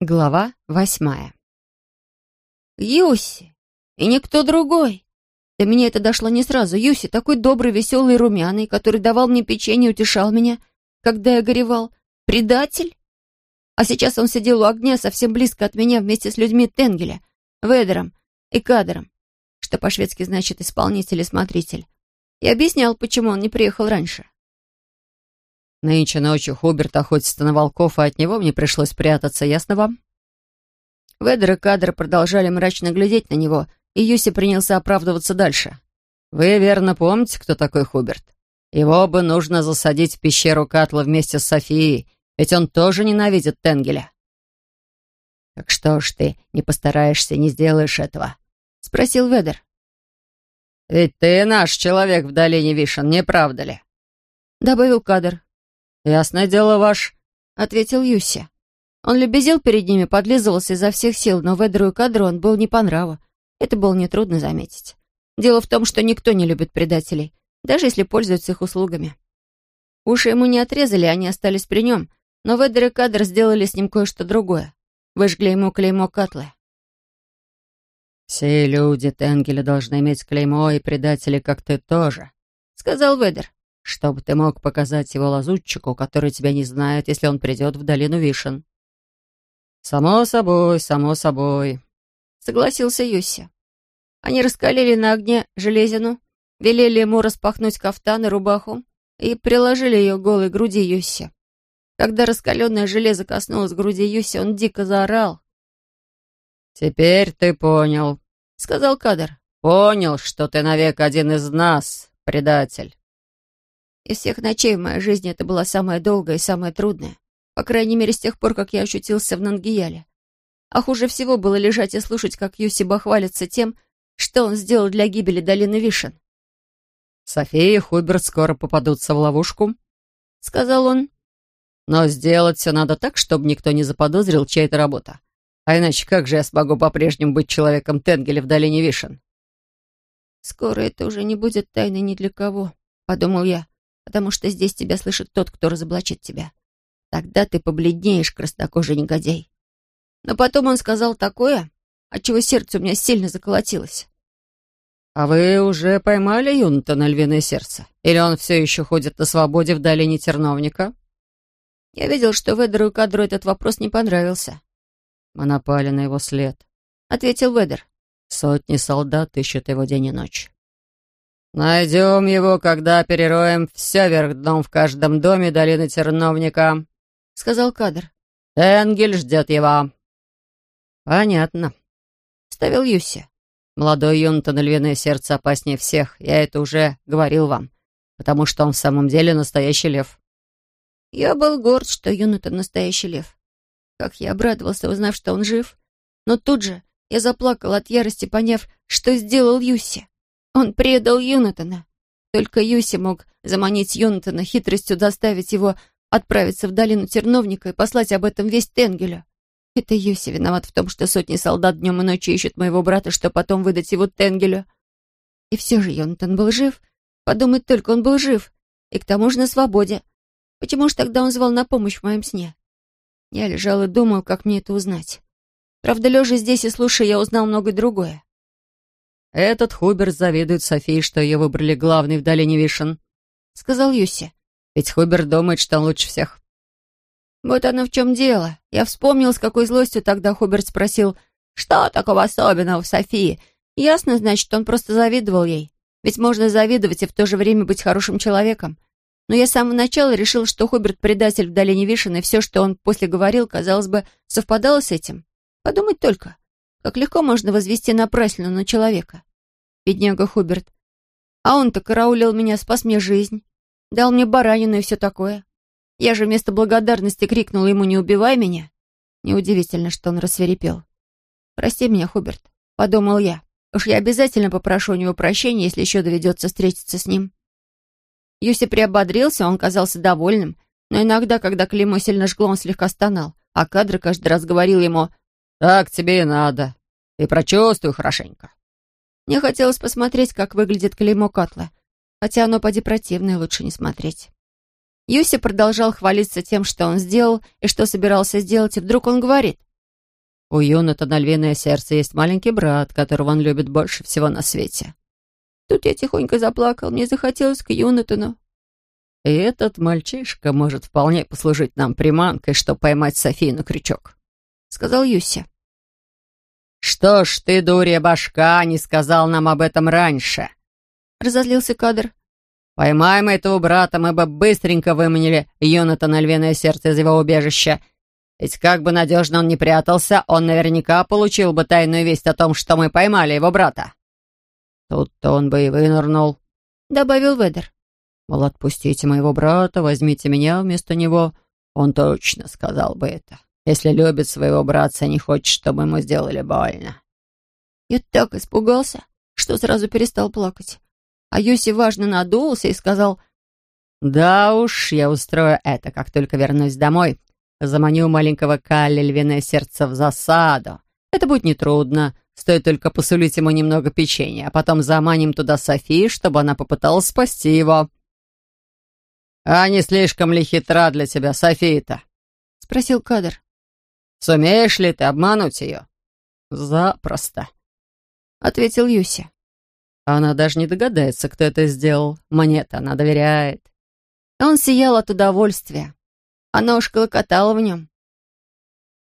Глава восьмая. Юси! И никто другой! До меня это дошло не сразу. Юси, такой добрый, веселый и румяный, который давал мне печенье и утешал меня, когда я горевал. Предатель? А сейчас он сидел у огня совсем близко от меня вместе с людьми Тенгеля, Ведером и Кадером, что по-шведски значит «исполнитель» и «смотритель». И объяснял, почему он не приехал раньше. Нынче ночью Хуберт охотится на волков, а от него мне пришлось прятаться, ясно вам? Ведер и Кадр продолжали мрачно глядеть на него, и Юси принялся оправдываться дальше. «Вы верно помните, кто такой Хуберт? Его бы нужно засадить в пещеру Катла вместе с Софией, ведь он тоже ненавидит Тенгеля». «Так что ж ты не постараешься, не сделаешь этого?» — спросил Ведер. «Ведь ты наш человек в долине Вишен, не правда ли?» — добавил Кадр. «Ясное дело ваш», — ответил Юси. Он лебезил перед ними, подлизывался изо всех сил, но Ведру и Кадру он был не по нраву. Это было нетрудно заметить. Дело в том, что никто не любит предателей, даже если пользуются их услугами. Уши ему не отрезали, они остались при нем, но Ведер и Кадр сделали с ним кое-что другое. Выжгли ему клеймо Катлы. «Все люди Тенгеля должны иметь клеймо, и предатели, как ты, тоже», — сказал Ведер чтобы ты мог показать его лазутчику, который тебя не знает, если он придет в долину Вишен». «Само собой, само собой», — согласился Юси. Они раскалили на огне железину, велели ему распахнуть кафтан и рубаху и приложили ее к голой груди Юси. Когда раскаленное железо коснулось груди Юси, он дико заорал. «Теперь ты понял», — сказал Кадр. «Понял, что ты навек один из нас, предатель». Из всех ночей в моей жизни это была самая долгая и самая трудная. По крайней мере, с тех пор, как я очутился в Нангияле. А хуже всего было лежать и слушать, как Юсиба хвалится тем, что он сделал для гибели долины Вишен. «София и Хуберт скоро попадутся в ловушку», — сказал он. «Но сделать все надо так, чтобы никто не заподозрил, чья это работа. А иначе как же я смогу по-прежнему быть человеком Тенгеля в долине Вишен?» «Скоро это уже не будет тайной ни для кого», — подумал я потому что здесь тебя слышит тот, кто разоблачит тебя. Тогда ты побледнеешь, краснокожий негодяй. Но потом он сказал такое, отчего сердце у меня сильно заколотилось. «А вы уже поймали юнта на львиное сердце? Или он все еще ходит на свободе в долине Терновника?» Я видел, что Ведеру и Кадру этот вопрос не понравился. «Мы напали на его след», — ответил Ведер. «Сотни солдат ищут его день и ночь. «Найдем его, когда перероем все вверх дном в каждом доме долины Терновника», — сказал кадр. «Энгель ждет его». «Понятно», — ставил Юси. «Молодой Юнтон львиное сердце опаснее всех, я это уже говорил вам, потому что он в самом деле настоящий лев». Я был горд, что Юнтон настоящий лев. Как я обрадовался, узнав, что он жив. Но тут же я заплакал от ярости, поняв, что сделал Юси. Он предал Юнатана. Только Юси мог заманить Юнатана хитростью заставить его отправиться в долину Терновника и послать об этом весь Тенгелю. Это Юси виноват в том, что сотни солдат днем и ночью ищут моего брата, чтобы потом выдать его Тенгелю. И все же Йонатан был жив. Подумать только, он был жив. И к тому же на свободе. Почему же тогда он звал на помощь в моем сне? Я лежал и думал, как мне это узнать. Правда, лежа здесь и слушая, я узнал многое другое. «Этот Хуберт завидует Софии, что ее выбрали главной в долине Вишен», — сказал Юси. «Ведь Хуберт думает, что он лучше всех». Вот оно в чем дело. Я вспомнил, с какой злостью тогда Хуберт спросил, что такого особенного в Софии. Ясно, значит, он просто завидовал ей. Ведь можно завидовать и в то же время быть хорошим человеком. Но я с самого начала решил, что Хуберт предатель в долине Вишен, и все, что он после говорил, казалось бы, совпадало с этим. Подумать только. Как легко можно возвести напраслину на человека. Бедняга Хуберт. А он-то караулил меня, спас мне жизнь. Дал мне баранину и все такое. Я же вместо благодарности крикнула ему «Не убивай меня!» Неудивительно, что он рассверепел. «Прости меня, Хуберт», — подумал я. «Уж я обязательно попрошу у него прощения, если еще доведется встретиться с ним». Юси приободрился, он казался довольным, но иногда, когда клеймо сильно жгло, он слегка стонал, а кадр каждый раз говорил ему «Так тебе и надо. И прочувствуй хорошенько». Мне хотелось посмотреть, как выглядит клеймо Катла, хотя оно поди противное, лучше не смотреть. Юси продолжал хвалиться тем, что он сделал и что собирался сделать, и вдруг он говорит. У Юнатана львиное сердце есть маленький брат, которого он любит больше всего на свете. Тут я тихонько заплакал, мне захотелось к Юнатану. И этот мальчишка может вполне послужить нам приманкой, чтобы поймать Софию на крючок», — сказал Юся. «Что ж ты, дурья башка, не сказал нам об этом раньше?» — разозлился кадр. «Поймаем этого брата, мы бы быстренько выманили Йонатана львиное сердце из его убежища. Ведь как бы надежно он ни прятался, он наверняка получил бы тайную весть о том, что мы поймали его брата». «Тут-то он бы и вынырнул», — добавил Ведер. «Мол, отпустите моего брата, возьмите меня вместо него. Он точно сказал бы это, если любит своего братца и не хочет, чтобы ему сделали больно». Я так испугался, что сразу перестал плакать. А Юси важно надулся и сказал, «Да уж, я устрою это, как только вернусь домой. Заманю маленького Калли львиное сердце в засаду. Это будет нетрудно, стоит только посулить ему немного печенья, а потом заманим туда Софи, чтобы она попыталась спасти его». «А не слишком ли хитра для тебя София-то?» — спросил кадр. «Сумеешь ли ты обмануть ее?» «Запросто», — ответил Юси. Она даже не догадается, кто это сделал. Мне-то она доверяет. Он сиял от удовольствия. Она уж колокотала в нем.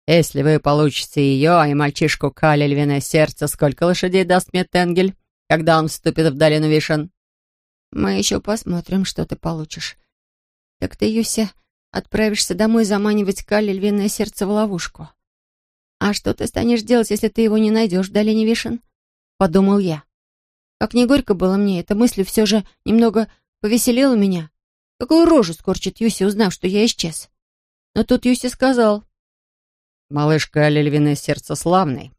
Если вы получите ее и мальчишку Кали львиное сердце, сколько лошадей даст мне Тенгель, когда он вступит в долину Вишен? Мы еще посмотрим, что ты получишь. Так ты, Юся, отправишься домой заманивать Кали львиное сердце в ловушку. А что ты станешь делать, если ты его не найдешь в долине Вишен? Подумал я. Как не горько было мне, эта мысль все же немного повеселила меня. Какую рожу скорчит Юси, узнав, что я исчез. Но тут Юси сказал. «Малышка львиное сердце славный,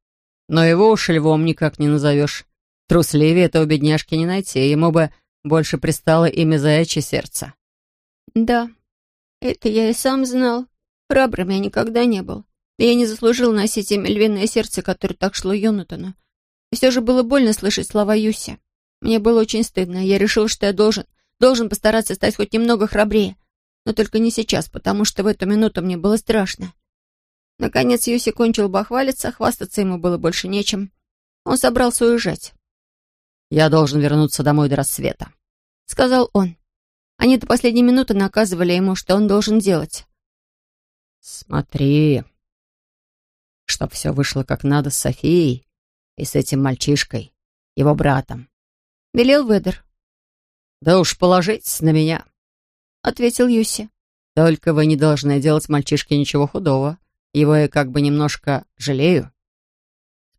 но его уж львом никак не назовешь. Трусливее этого бедняжки не найти, ему бы больше пристало имя заячье сердце». «Да, это я и сам знал. Храбрым я никогда не был. Я не заслужил носить имя львиное сердце, которое так шло Йонатану. И все же было больно слышать слова Юси. Мне было очень стыдно. Я решил, что я должен, должен постараться стать хоть немного храбрее. Но только не сейчас, потому что в эту минуту мне было страшно. Наконец Юси кончил бахвалиться, хвастаться ему было больше нечем. Он собрался уезжать. «Я должен вернуться домой до рассвета», — сказал он. Они до последней минуты наказывали ему, что он должен делать. «Смотри, чтоб все вышло как надо с Софией», и с этим мальчишкой, его братом. Велел Ведер. «Да уж положитесь на меня», — ответил Юси. «Только вы не должны делать мальчишке ничего худого. Его я как бы немножко жалею».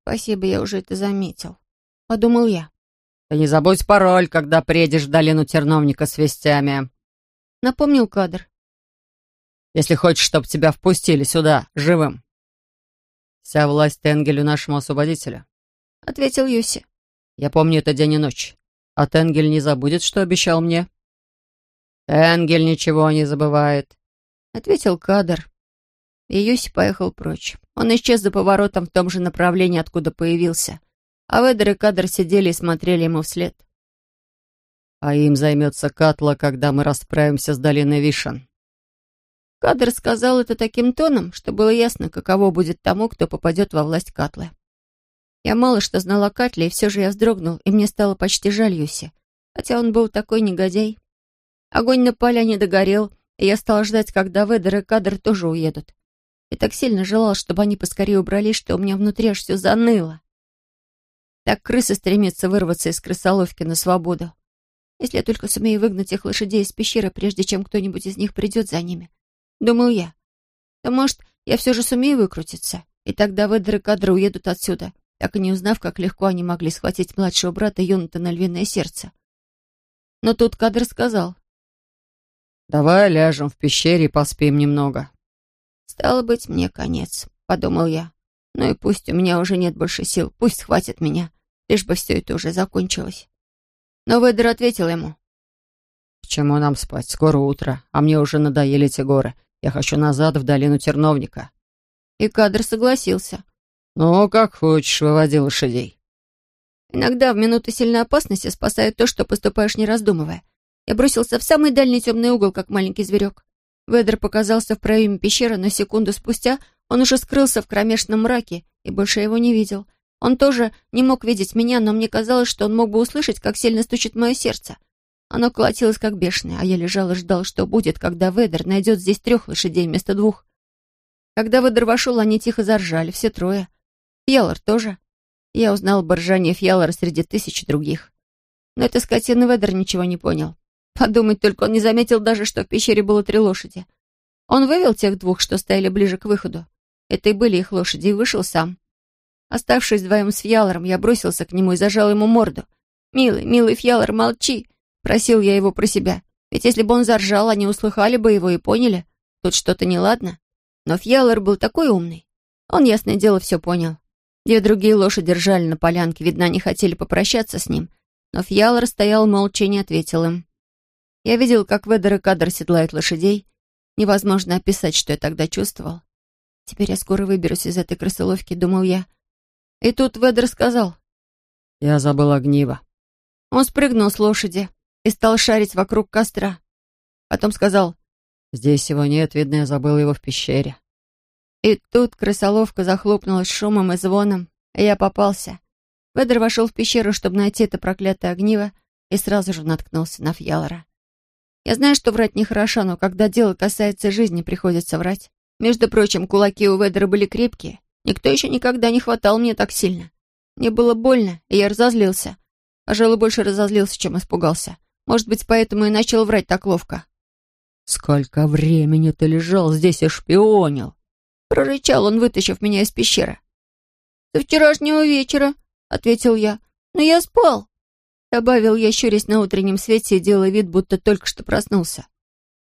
«Спасибо, я уже это заметил», — подумал я. «Ты не забудь пароль, когда приедешь в долину терновника с вестями», — напомнил кадр. «Если хочешь, чтобы тебя впустили сюда, живым». «Вся власть Тенгелю нашему освободителю. — ответил Юси. «Я помню это день и ночь. А Тенгель не забудет, что обещал мне». «Тенгель ничего не забывает», — ответил Кадр. И Юси поехал прочь. Он исчез за поворотом в том же направлении, откуда появился. А Ведер и Кадр сидели и смотрели ему вслед. «А им займется Катла, когда мы расправимся с долиной Вишен». Кадр сказал это таким тоном, что было ясно, каково будет тому, кто попадет во власть Катлы. Я мало что знала о Катле, и все же я вздрогнул, и мне стало почти жаль Юси. Хотя он был такой негодяй. Огонь на поляне догорел, и я стала ждать, когда Ведер и Кадр тоже уедут. И так сильно желал, чтобы они поскорее убрались, что у меня внутри аж все заныло. Так крыса стремится вырваться из крысоловки на свободу. Если я только сумею выгнать их лошадей из пещеры, прежде чем кто-нибудь из них придет за ними, думал я, то, может, я все же сумею выкрутиться, и тогда Ведер и Кадр уедут отсюда, так и не узнав, как легко они могли схватить младшего брата Йонатана львиное сердце. Но тут кадр сказал. «Давай ляжем в пещере и поспим немного». «Стало быть, мне конец», — подумал я. «Ну и пусть у меня уже нет больше сил, пусть схватит меня, лишь бы все это уже закончилось». Но Ведер ответил ему. «К чему нам спать? Скоро утро, а мне уже надоели эти горы. Я хочу назад в долину Терновника». И кадр согласился. «Ну, как хочешь, выводи лошадей». Иногда в минуты сильной опасности спасает то, что поступаешь не раздумывая. Я бросился в самый дальний темный угол, как маленький зверек. Ведер показался в проеме пещеры, но секунду спустя Он уже скрылся в кромешном мраке, и больше его не видел. Он тоже не мог видеть меня, но мне казалось, что он мог бы услышать, как сильно стучит мое сердце. Оно колотилось как бешеное, а я лежал и ждал, что будет, когда Ведер найдет здесь трех лошадей вместо двух. Когда Ведер вошел, они тихо заржали, все трое. Фьялор тоже. Я узнал боржание Фьялора среди тысяч других. Но эта скотина Ведер ничего не понял. Подумать только, он не заметил даже, что в пещере было три лошади. Он вывел тех двух, что стояли ближе к выходу. Это и были их лошади, и вышел сам. Оставшись вдвоем с Фьялором, я бросился к нему и зажал ему морду. «Милый, милый Фьялор, молчи!» Просил я его про себя. Ведь если бы он заржал, они услыхали бы его и поняли. Тут что-то неладно. Но Фьялор был такой умный. Он, ясное дело, все понял. Две другие лошади держали на полянке, видно, они хотели попрощаться с ним. Но Фьялор стоял молча и не ответил им. Я видел, как Ведер и Кадр седлают лошадей. Невозможно описать, что я тогда чувствовал. Теперь я скоро выберусь из этой крысоловки, думал я. И тут Ведер сказал. «Я забыл огниво». Он спрыгнул с лошади и стал шарить вокруг костра. Потом сказал, «Здесь его нет, видно, я забыл его в пещере». И тут крысоловка захлопнулась шумом и звоном, и я попался. Ведер вошел в пещеру, чтобы найти это проклятое огниво, и сразу же наткнулся на Фьялора. Я знаю, что врать нехорошо, но когда дело касается жизни, приходится врать. Между прочим, кулаки у Ведера были крепкие. Никто еще никогда не хватал мне так сильно. Мне было больно, и я разозлился. Пожалуй, больше разозлился, чем испугался. Может быть, поэтому и начал врать так ловко. «Сколько времени ты лежал здесь и шпионил?» Прорычал он, вытащив меня из пещеры. «До вчерашнего вечера», — ответил я. «Но я спал», — добавил я, щурясь на утреннем свете и делая вид, будто только что проснулся.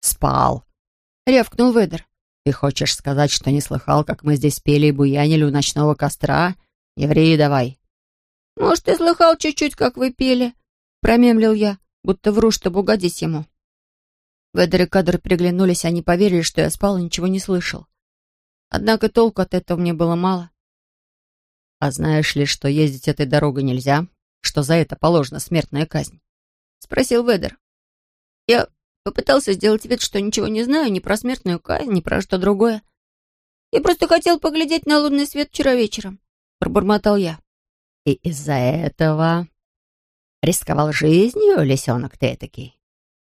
«Спал», — рявкнул Ведер. «Ты хочешь сказать, что не слыхал, как мы здесь пели и буянили у ночного костра? Не ври давай». «Может, и слыхал чуть-чуть, как вы пели», — промемлил я будто вру, чтобы угодить ему. Ведер и Кадр приглянулись, они поверили, что я спал и ничего не слышал. Однако толку от этого мне было мало. «А знаешь ли, что ездить этой дорогой нельзя? Что за это положена смертная казнь?» — спросил Ведер. Я попытался сделать вид, что ничего не знаю ни про смертную казнь, ни про что другое. «Я просто хотел поглядеть на лунный свет вчера вечером», — пробормотал я. «И из-за этого Рисковал жизнью, лисенок ты этакий.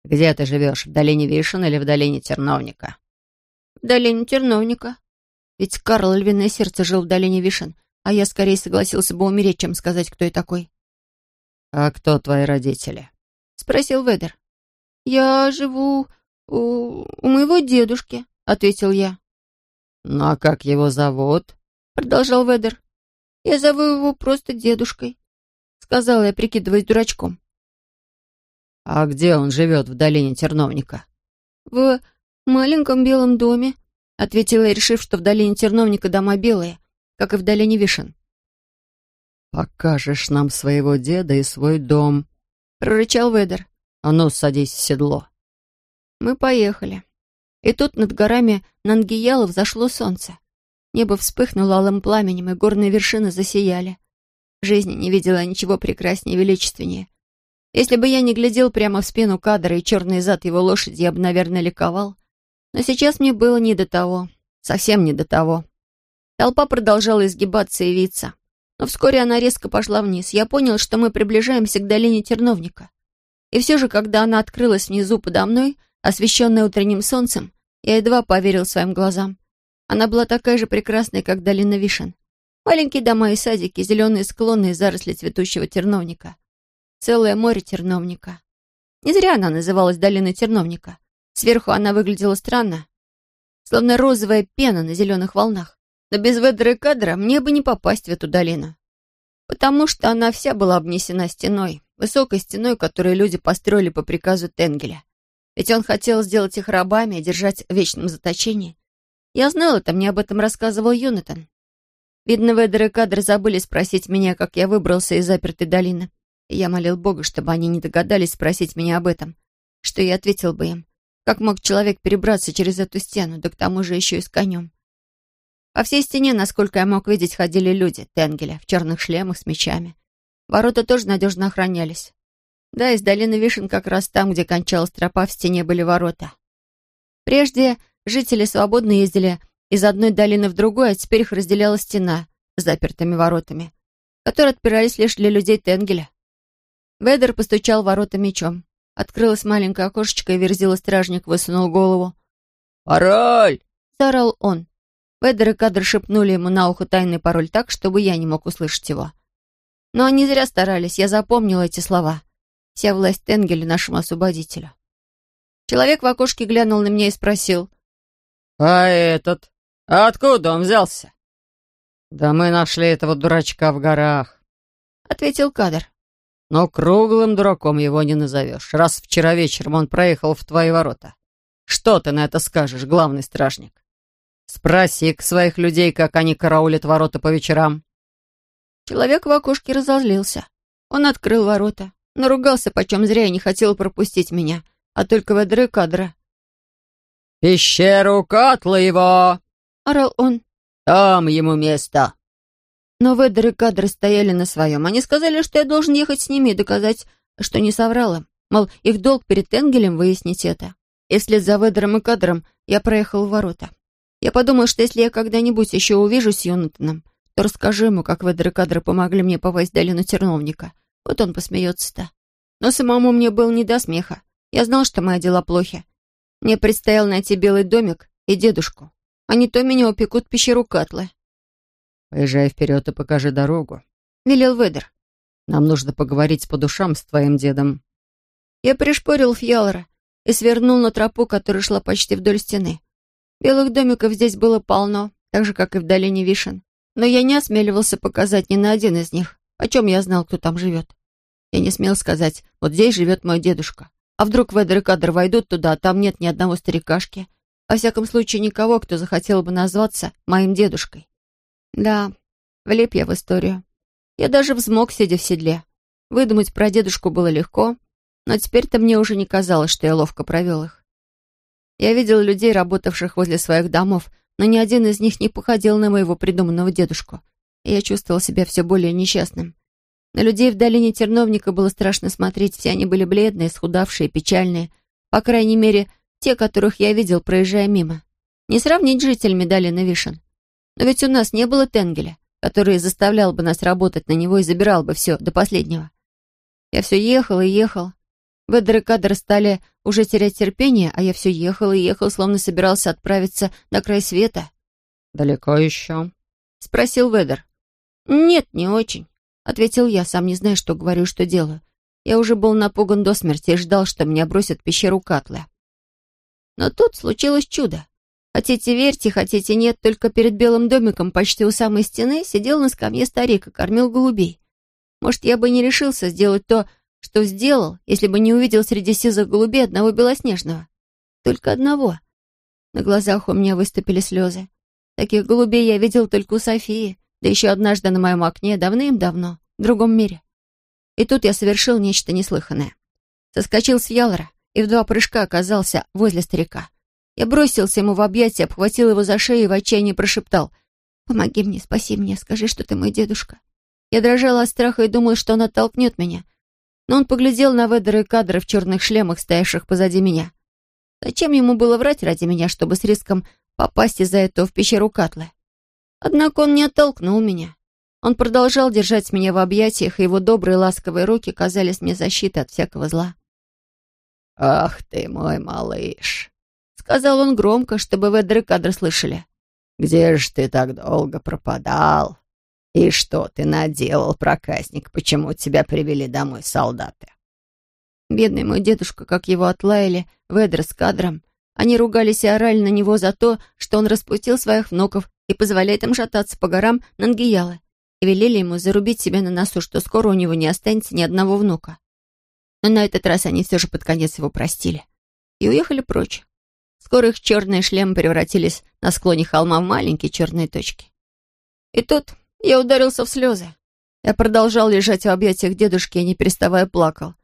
Где ты живешь, в долине Вишен или в долине Терновника? В долине Терновника. Ведь Карл Львиное Сердце жил в долине Вишен, а я скорее согласился бы умереть, чем сказать, кто я такой. «А кто твои родители?» — спросил Ведер. «Я живу у, у моего дедушки», — ответил я. «Ну а как его зовут?» — продолжал Ведер. «Я зову его просто дедушкой сказала я, прикидываясь дурачком. «А где он живет в долине Терновника?» «В маленьком белом доме», — ответила я, решив, что в долине Терновника дома белые, как и в долине Вишен. «Покажешь нам своего деда и свой дом», — прорычал Ведер. «А ну, садись в седло». Мы поехали. И тут над горами Нангиялов зашло солнце. Небо вспыхнуло алым пламенем, и горные вершины засияли. Жизни не видела ничего прекраснее и величественнее. Если бы я не глядел прямо в спину кадра и черный зад его лошади, я бы, наверное, ликовал. Но сейчас мне было не до того. Совсем не до того. Толпа продолжала изгибаться и виться. Но вскоре она резко пошла вниз. Я понял, что мы приближаемся к долине Терновника. И все же, когда она открылась внизу подо мной, освещенная утренним солнцем, я едва поверил своим глазам. Она была такая же прекрасная, как долина Вишен. Маленькие дома и садики, зеленые склоны и заросли цветущего терновника. Целое море терновника. Не зря она называлась долиной терновника. Сверху она выглядела странно, словно розовая пена на зеленых волнах. Но без ведра и кадра мне бы не попасть в эту долину. Потому что она вся была обнесена стеной, высокой стеной, которую люди построили по приказу Тенгеля. Ведь он хотел сделать их рабами и держать в вечном заточении. Я знал это, мне об этом рассказывал Юнатан. Видно, Ведер и Кадр забыли спросить меня, как я выбрался из запертой долины. И я молил Бога, чтобы они не догадались спросить меня об этом. Что я ответил бы им. Как мог человек перебраться через эту стену, да к тому же еще и с конем? По всей стене, насколько я мог видеть, ходили люди, тенгеля, в черных шлемах с мечами. Ворота тоже надежно охранялись. Да, из долины Вишен как раз там, где кончалась тропа, в стене были ворота. Прежде жители свободно ездили из одной долины в другую, а теперь их разделяла стена с запертыми воротами, которые отпирались лишь для людей Тенгеля. Ведер постучал в ворота мечом. Открылось маленькое окошечко, и верзила стражник высунул голову. «Пароль!» — заорал он. Ведер и Кадр шепнули ему на ухо тайный пароль так, чтобы я не мог услышать его. Но они зря старались, я запомнила эти слова. Вся власть Тенгеля нашему освободителю. Человек в окошке глянул на меня и спросил. «А этот? Откуда он взялся?» «Да мы нашли этого дурачка в горах», — ответил кадр. «Но круглым дураком его не назовешь, раз вчера вечером он проехал в твои ворота. Что ты на это скажешь, главный стражник? Спроси-ка своих людей, как они караулят ворота по вечерам». Человек в окошке разозлился. Он открыл ворота, наругался почем зря и не хотел пропустить меня, а только ведры кадра. «Пещеру Катла его!» — орал он. «Там ему место!» Но ведры кадры стояли на своем. Они сказали, что я должен ехать с ними и доказать, что не соврал им. Мол, их долг перед Энгелем выяснить это. И вслед за ведром и кадром я проехал в ворота. Я подумал, что если я когда-нибудь еще увижусь с Юнатаном, то расскажу ему, как кадры помогли мне попасть в долину терновника. Вот он посмеется-то. Но самому мне было не до смеха. Я знал, что мои дела плохи. Мне предстояло найти белый домик и дедушку. А не то меня упекут в пещеру Катлы. «Поезжай вперед и покажи дорогу», — велел Ведер. «Нам нужно поговорить по душам с твоим дедом». Я пришпорил Фьялора и свернул на тропу, которая шла почти вдоль стены. Белых домиков здесь было полно, так же, как и в долине Вишен. Но я не осмеливался показать ни на один из них, о чем я знал, кто там живет. Я не смел сказать, вот здесь живет мой дедушка. А вдруг Ведер и Кадр войдут туда, а там нет ни одного старикашки? Во всяком случае, никого, кто захотел бы назваться моим дедушкой. Да, влип я в историю. Я даже взмок, сидя в седле. Выдумать про дедушку было легко, но теперь-то мне уже не казалось, что я ловко провел их. Я видел людей, работавших возле своих домов, но ни один из них не походил на моего придуманного дедушку, и я чувствовал себя все более несчастным. На людей в долине Терновника было страшно смотреть, все они были бледные, схудавшие, печальные, по крайней мере, те, которых я видел, проезжая мимо. Не сравнить с жителями долины Вишен. Но ведь у нас не было Тенгеля, который заставлял бы нас работать на него и забирал бы все до последнего. Я все ехал и ехал. Ведер и Кадр стали уже терять терпение, а я все ехал и ехал, словно собирался отправиться на край света. «Далеко еще?» — спросил Ведер. «Нет, не очень», — ответил я, сам не зная, что говорю, что делаю. Я уже был напуган до смерти и ждал, что меня бросят в пещеру Катлы. Но тут случилось чудо. Хотите верьте, хотите нет, только перед белым домиком почти у самой стены сидел на скамье старик и кормил голубей. Может, я бы не решился сделать то, что сделал, если бы не увидел среди сизых голубей одного белоснежного. Только одного. На глазах у меня выступили слезы. Таких голубей я видел только у Софии, да еще однажды на моем окне, давным-давно, в другом мире. И тут я совершил нечто неслыханное. Соскочил с ялора и в два прыжка оказался возле старика. Я бросился ему в объятия, обхватил его за шею и в отчаянии прошептал «Помоги мне, спаси меня, скажи, что ты мой дедушка». Я дрожала от страха и думала, что он оттолкнет меня, но он поглядел на Ведера и кадры в черных шлемах, стоявших позади меня. Зачем ему было врать ради меня, чтобы с риском попасть из-за этого в пещеру Катлы? Однако он не оттолкнул меня. Он продолжал держать меня в объятиях, и его добрые ласковые руки казались мне защитой от всякого зла. «Ах ты мой малыш!» — сказал он громко, чтобы Ведер и кадры слышали. «Где же ты так долго пропадал?» «И что ты наделал, проказник? Почему тебя привели домой солдаты?» Бедный мой дедушка, как его отлаяли, Ведер с кадром. Они ругались и орали на него за то, что он распустил своих внуков и позволяет им шататься по горам Нангиялы, и велели ему зарубить себя на носу, что скоро у него не останется ни одного внука. Но на этот раз они все же под конец его простили и уехали прочь. Скоро их черные шлемы превратились на склоне холма в маленькие черные точки. И тут я ударился в слезы. Я продолжал лежать в объятиях дедушки и не переставая плакал.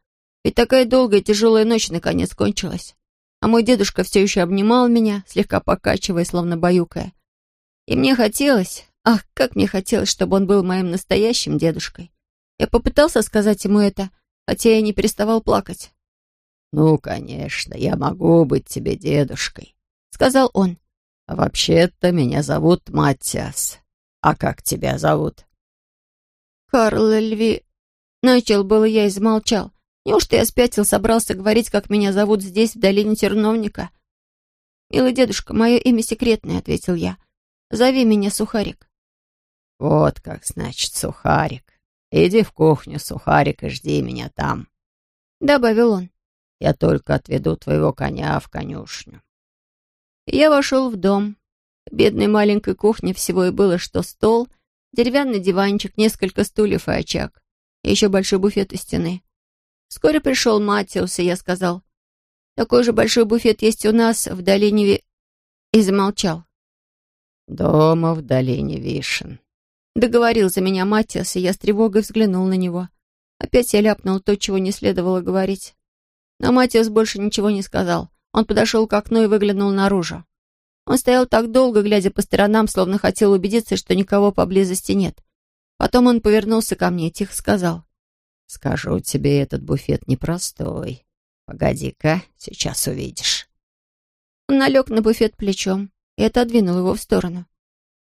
Ведь такая долгая тяжелая ночь наконец кончилась. А мой дедушка все еще обнимал меня, слегка покачивая, словно баюкая. И мне хотелось, ах, как мне хотелось, чтобы он был моим настоящим дедушкой. Я попытался сказать ему это, хотя я не переставал плакать. «Ну, конечно, я могу быть тебе дедушкой», — сказал он. «Вообще-то меня зовут Матиас. А как тебя зовут?» «Карл Льви...» Начал было я и замолчал. Неужто я спятил, собрался говорить, как меня зовут здесь, в долине Терновника? «Милый дедушка, мое имя секретное», — ответил я. «Зови меня Сухарик». «Вот как, значит, Сухарик. Иди в кухню, Сухарик, и жди меня там», — добавил он. «Я только отведу твоего коня в конюшню». Я вошел в дом. Бедной маленькой кухне всего и было, что стол, деревянный диванчик, несколько стульев и очаг, и еще большой буфет у стены. Вскоре пришел Матиус, и я сказал, «Такой же большой буфет есть у нас в долине Ви...» и замолчал. «Дома в долине Вишен», — договорил за меня Матиас, и я с тревогой взглянул на него. Опять я ляпнул то, чего не следовало говорить. Но Матиас больше ничего не сказал. Он подошел к окну и выглянул наружу. Он стоял так долго, глядя по сторонам, словно хотел убедиться, что никого поблизости нет. Потом он повернулся ко мне и тихо сказал. «Скажу тебе, этот буфет непростой. Погоди-ка, сейчас увидишь». Он налег на буфет плечом и отодвинул его в сторону.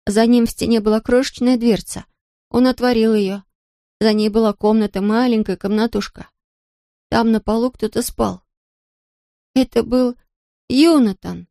За ним в стене была крошечная дверца. Он отворил ее. За ней была комната, маленькая комнатушка. Там на полу кто-то спал. Это был Юнатан.